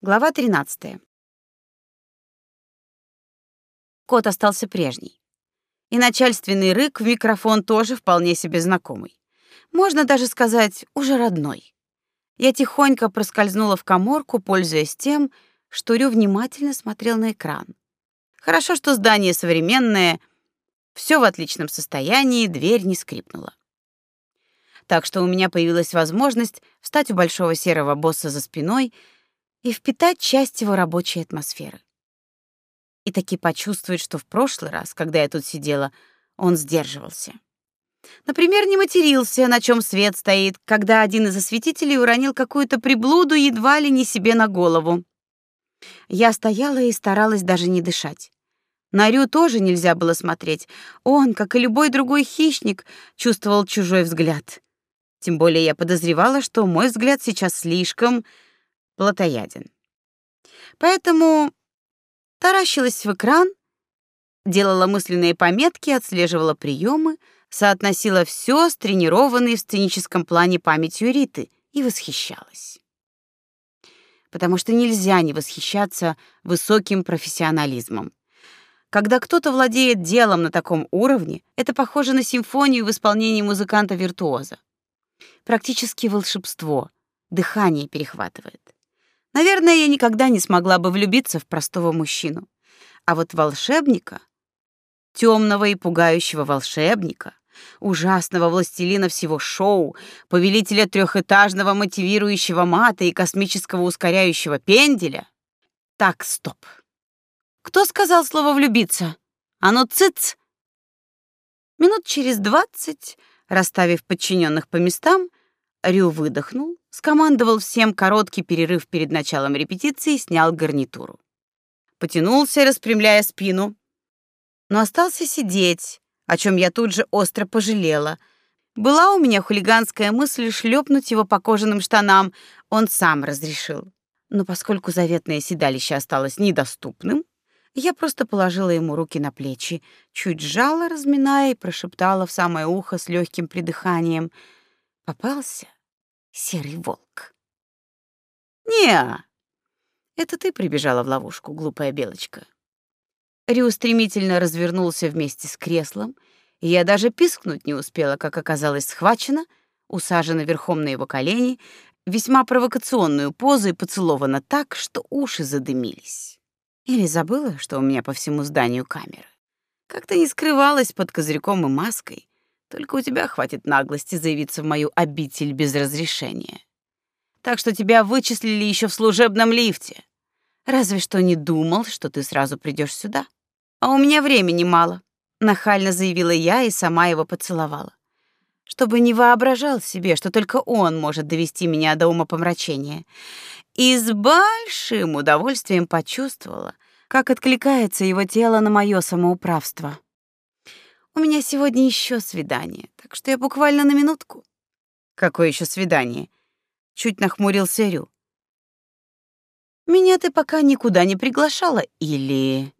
Глава 13. Кот остался прежний. И начальственный рык в микрофон тоже вполне себе знакомый. Можно даже сказать, уже родной. Я тихонько проскользнула в каморку, пользуясь тем, что Рю внимательно смотрел на экран. Хорошо, что здание современное, все в отличном состоянии, дверь не скрипнула. Так что у меня появилась возможность встать у большого серого босса за спиной — и впитать часть его рабочей атмосферы. И таки почувствовать, что в прошлый раз, когда я тут сидела, он сдерживался. Например, не матерился, на чем свет стоит, когда один из осветителей уронил какую-то приблуду едва ли не себе на голову. Я стояла и старалась даже не дышать. На Рю тоже нельзя было смотреть. Он, как и любой другой хищник, чувствовал чужой взгляд. Тем более я подозревала, что мой взгляд сейчас слишком плотояден. Поэтому таращилась в экран, делала мысленные пометки, отслеживала приемы, соотносила все с тренированной в сценическом плане памятью Риты и восхищалась. Потому что нельзя не восхищаться высоким профессионализмом. Когда кто-то владеет делом на таком уровне, это похоже на симфонию в исполнении музыканта-виртуоза. Практически волшебство, дыхание перехватывает. Наверное, я никогда не смогла бы влюбиться в простого мужчину. А вот волшебника, темного и пугающего волшебника, ужасного властелина всего шоу, повелителя трехэтажного мотивирующего мата и космического ускоряющего пенделя. Так, стоп. Кто сказал слово влюбиться? Оно цыц. Минут через двадцать, расставив подчиненных по местам, Рю выдохнул, скомандовал всем короткий перерыв перед началом репетиции и снял гарнитуру. Потянулся, распрямляя спину, но остался сидеть, о чем я тут же остро пожалела. Была у меня хулиганская мысль шлепнуть его по кожаным штанам, он сам разрешил. Но поскольку заветное седалище осталось недоступным, я просто положила ему руки на плечи, чуть сжала, разминая, и прошептала в самое ухо с легким придыханием: "Попался серый волк. Не, это ты прибежала в ловушку, глупая белочка. Рю стремительно развернулся вместе с креслом, и я даже пискнуть не успела, как оказалось схвачена, усажена верхом на его колени, весьма провокационную позу и поцелована так, что уши задымились. Или забыла, что у меня по всему зданию камеры. Как-то не скрывалась под козырьком и маской, только у тебя хватит наглости заявиться в мою обитель без разрешения. Так что тебя вычислили еще в служебном лифте. Разве что не думал, что ты сразу придешь сюда. А у меня времени мало, нахально заявила я и сама его поцеловала. Чтобы не воображал себе, что только он может довести меня до умопомрачения. И с большим удовольствием почувствовала, как откликается его тело на мое самоуправство. У меня сегодня еще свидание, так что я буквально на минутку. Какое еще свидание? Чуть нахмурился Рю. Меня ты пока никуда не приглашала или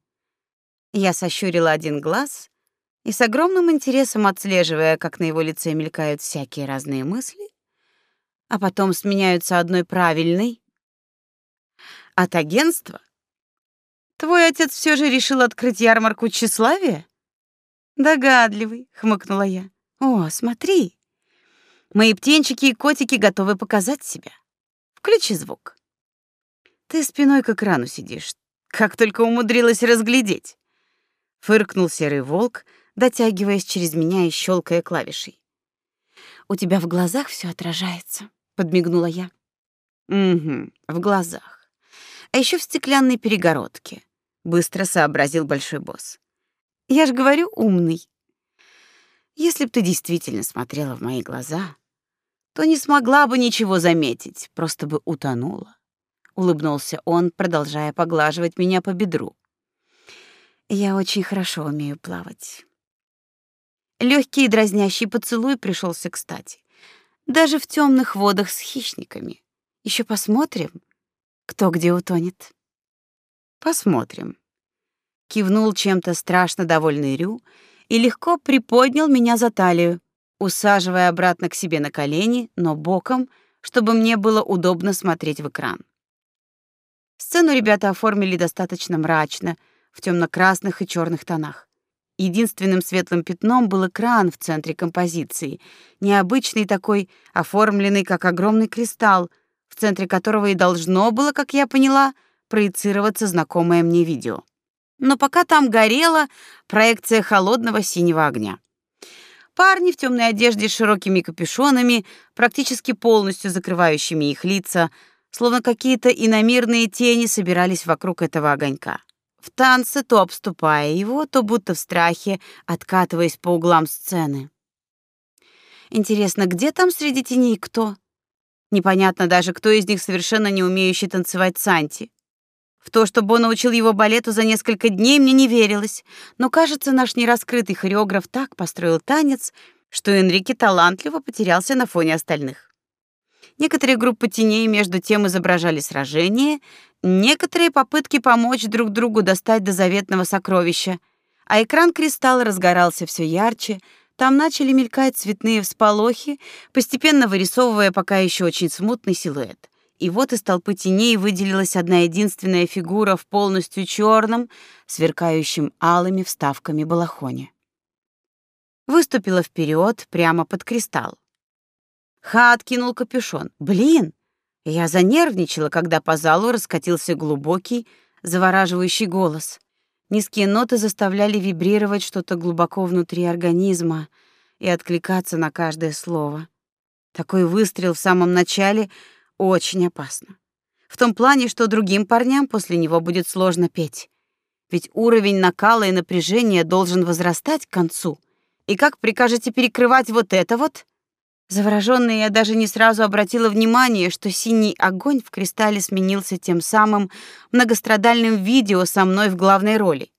Я сощурила один глаз и с огромным интересом отслеживая, как на его лице мелькают всякие разные мысли, а потом сменяются одной правильной. От агентства? Твой отец все же решил открыть ярмарку тщеславия? Догадливый, хмыкнула я. О, смотри. Мои птенчики и котики готовы показать себя. Включи звук. Ты спиной к экрану сидишь. Как только умудрилась разглядеть. Фыркнул серый волк, дотягиваясь через меня и щелкая клавишей. У тебя в глазах все отражается, подмигнула я. Угу, в глазах. А еще в стеклянной перегородке, быстро сообразил большой босс. Я ж говорю, умный. Если б ты действительно смотрела в мои глаза, то не смогла бы ничего заметить, просто бы утонула. Улыбнулся он, продолжая поглаживать меня по бедру. Я очень хорошо умею плавать. Легкий и дразнящий поцелуй пришелся кстати. Даже в темных водах с хищниками. Еще посмотрим, кто где утонет. Посмотрим кивнул чем-то страшно довольный Рю и легко приподнял меня за талию, усаживая обратно к себе на колени, но боком, чтобы мне было удобно смотреть в экран. Сцену ребята оформили достаточно мрачно, в темно красных и черных тонах. Единственным светлым пятном был экран в центре композиции, необычный такой, оформленный как огромный кристалл, в центре которого и должно было, как я поняла, проецироваться знакомое мне видео. Но пока там горела проекция холодного синего огня. Парни в темной одежде с широкими капюшонами, практически полностью закрывающими их лица, словно какие-то иномирные тени собирались вокруг этого огонька в танце, то обступая его, то будто в страхе, откатываясь по углам сцены. Интересно, где там среди теней кто? Непонятно даже, кто из них совершенно не умеющий танцевать санти. В то, что Бо научил его балету за несколько дней, мне не верилось, но, кажется, наш нераскрытый хореограф так построил танец, что Энрике талантливо потерялся на фоне остальных. Некоторые группы теней между тем изображали сражение, некоторые попытки помочь друг другу достать до заветного сокровища, а экран кристалла разгорался все ярче, там начали мелькать цветные всполохи, постепенно вырисовывая пока еще очень смутный силуэт. И вот из толпы теней выделилась одна единственная фигура в полностью черном, сверкающем алыми вставками балахоне. Выступила вперед прямо под кристалл. Ха откинул капюшон. Блин! Я занервничала, когда по залу раскатился глубокий, завораживающий голос. Низкие ноты заставляли вибрировать что-то глубоко внутри организма и откликаться на каждое слово. Такой выстрел в самом начале очень опасно. В том плане, что другим парням после него будет сложно петь. Ведь уровень накала и напряжения должен возрастать к концу. И как прикажете перекрывать вот это вот? Заворожённая, я даже не сразу обратила внимание, что синий огонь в кристалле сменился тем самым многострадальным видео со мной в главной роли.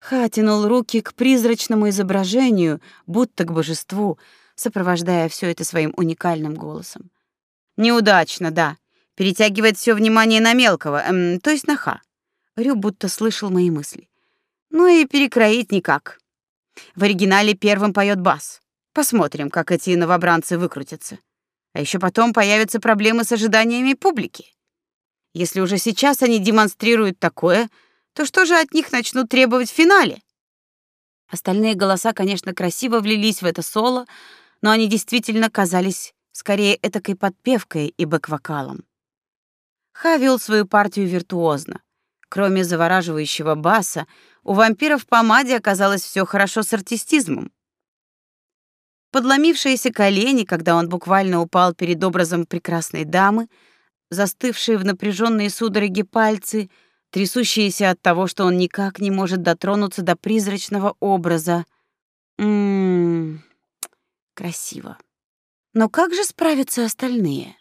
Ха тянул руки к призрачному изображению, будто к божеству, сопровождая все это своим уникальным голосом. Неудачно, да. Перетягивает все внимание на мелкого, эм, то есть на Ха. Рю будто слышал мои мысли. Ну и перекроить никак. В оригинале первым поет бас. Посмотрим, как эти новобранцы выкрутятся. А еще потом появятся проблемы с ожиданиями публики. Если уже сейчас они демонстрируют такое, то что же от них начнут требовать в финале? Остальные голоса, конечно, красиво влились в это соло, но они действительно казались скорее этакой подпевкой и бэк-вокалом. Ха вел свою партию виртуозно. Кроме завораживающего баса, у вампира в помаде оказалось все хорошо с артистизмом подломившиеся колени, когда он буквально упал перед образом прекрасной дамы, застывшие в напряженные судороги пальцы, трясущиеся от того, что он никак не может дотронуться до призрачного образа. Мм. Красиво. Но как же справятся остальные?